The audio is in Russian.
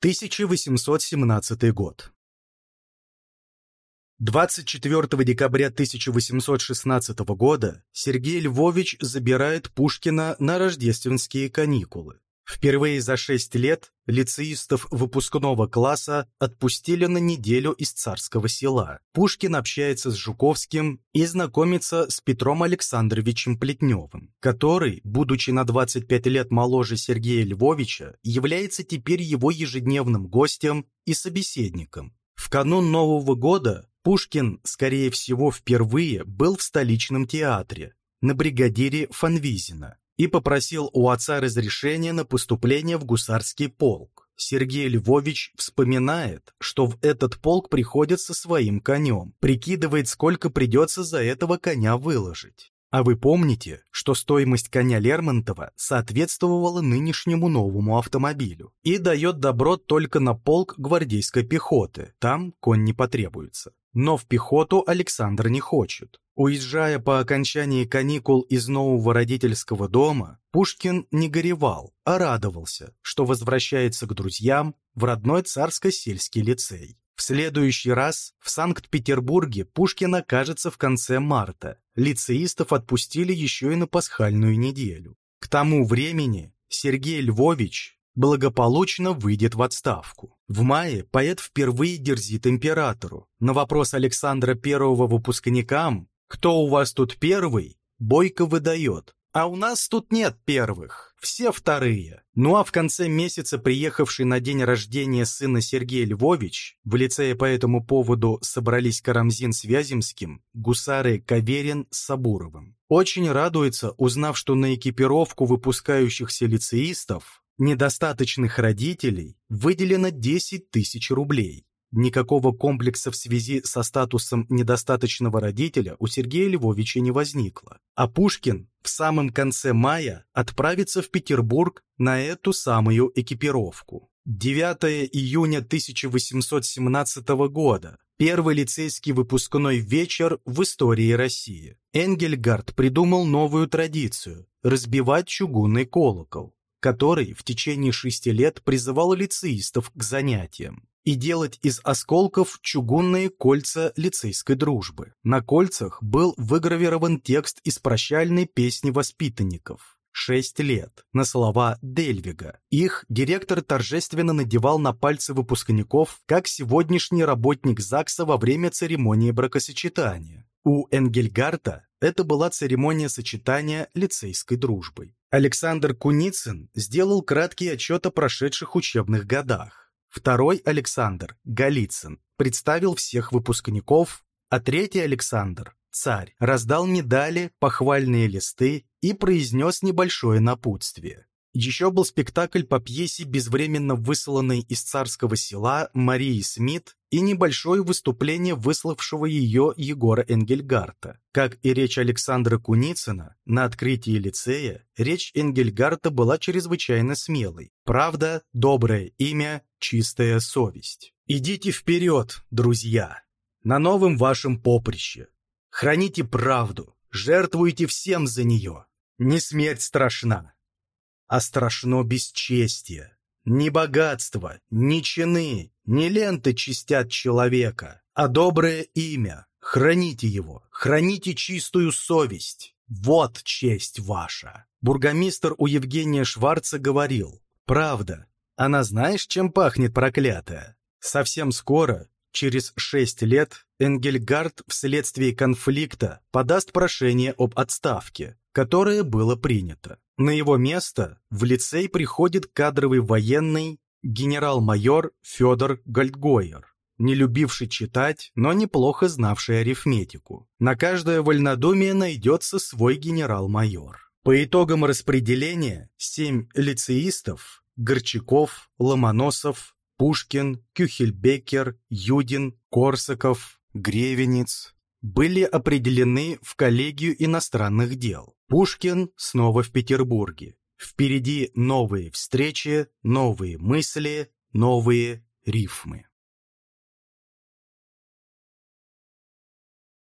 1817 год. 24 декабря 1816 года Сергей Львович забирает Пушкина на рождественские каникулы. Впервые за шесть лет лицеистов выпускного класса отпустили на неделю из царского села. Пушкин общается с Жуковским и знакомится с Петром Александровичем Плетневым, который, будучи на 25 лет моложе Сергея Львовича, является теперь его ежедневным гостем и собеседником. В канун Нового года Пушкин, скорее всего, впервые был в столичном театре на бригадире Фанвизина и попросил у отца разрешения на поступление в гусарский полк. Сергей Львович вспоминает, что в этот полк приходит со своим конем, прикидывает, сколько придется за этого коня выложить. А вы помните, что стоимость коня Лермонтова соответствовала нынешнему новому автомобилю и дает добро только на полк гвардейской пехоты, там конь не потребуется. Но в пехоту Александр не хочет. Уезжая по окончании каникул из нового родительского дома, Пушкин не горевал, а радовался, что возвращается к друзьям в родной царско-сельский лицей. В следующий раз в Санкт-Петербурге Пушкин окажется в конце марта. Лицеистов отпустили еще и на пасхальную неделю. К тому времени Сергей Львович благополучно выйдет в отставку. В мае поэт впервые дерзит императору. На вопрос Александра I выпускникам «Кто у вас тут первый?» Бойко выдает а у нас тут нет первых, все вторые. Ну а в конце месяца приехавший на день рождения сына Сергей Львович, в лицее по этому поводу собрались Карамзин с Вяземским, гусары Каверин с Сабуровым. Очень радуется, узнав, что на экипировку выпускающихся лицеистов, недостаточных родителей, выделено 10 тысяч рублей. Никакого комплекса в связи со статусом недостаточного родителя у Сергея Львовича не возникло. А Пушкин в самом конце мая отправится в Петербург на эту самую экипировку. 9 июня 1817 года. Первый лицейский выпускной вечер в истории России. Энгельгард придумал новую традицию – разбивать чугунный колокол, который в течение шести лет призывал лицеистов к занятиям и делать из осколков чугунные кольца лицейской дружбы. На кольцах был выгравирован текст из прощальной песни воспитанников. Шесть лет, на слова Дельвига. Их директор торжественно надевал на пальцы выпускников, как сегодняшний работник ЗАГСа во время церемонии бракосочетания. У Энгельгарта это была церемония сочетания лицейской дружбой. Александр Куницын сделал краткий отчет о прошедших учебных годах. Второй Александр, Голицын, представил всех выпускников, а третий Александр, царь, раздал медали, похвальные листы и произнес небольшое напутствие. Еще был спектакль по пьесе, безвременно высланной из царского села Марии Смит и небольшое выступление выславшего ее Егора Энгельгарта. Как и речь Александра Куницына, на открытии лицея речь Энгельгарта была чрезвычайно смелой. Правда, доброе имя, чистая совесть. Идите вперед, друзья, на новом вашем поприще. Храните правду, жертвуйте всем за нее. Не смерть страшна, а страшно бесчестие. Ни богатство, ни чины, ни ленты чистят человека, а доброе имя. Храните его, храните чистую совесть. Вот честь ваша. Бургомистр у Евгения Шварца говорил, «Правда, она знаешь, чем пахнет проклятая? Совсем скоро, через шесть лет, Энгельгард вследствие конфликта подаст прошение об отставке, которое было принято. На его место в лицей приходит кадровый военный генерал-майор Федор Гольдгойер, не любивший читать, но неплохо знавший арифметику. На каждое вольнодумие найдется свой генерал-майор. По итогам распределения семь лицеистов – Горчаков, Ломоносов, Пушкин, Кюхельбекер, Юдин, Корсаков, Гревенец – были определены в коллегию иностранных дел. Пушкин снова в Петербурге. Впереди новые встречи, новые мысли, новые рифмы.